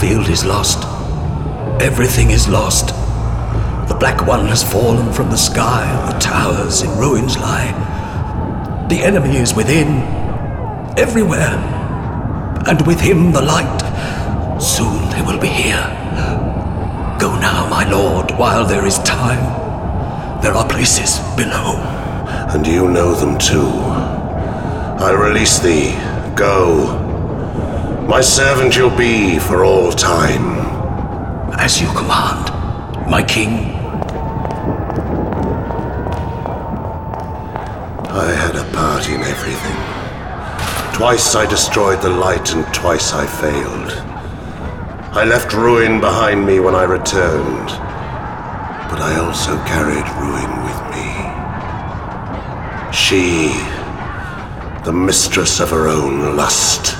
field is lost. Everything is lost. The Black One has fallen from the sky, the towers in ruins lie. The enemy is within, everywhere, and with him the light. Soon they will be here. Go now, my lord, while there is time. There are places below. And you know them too. I release thee. Go. My servant you'll be for all time. As you command, my king. I had a part in everything. Twice I destroyed the light and twice I failed. I left ruin behind me when I returned, but I also carried ruin with me. She, the mistress of her own lust.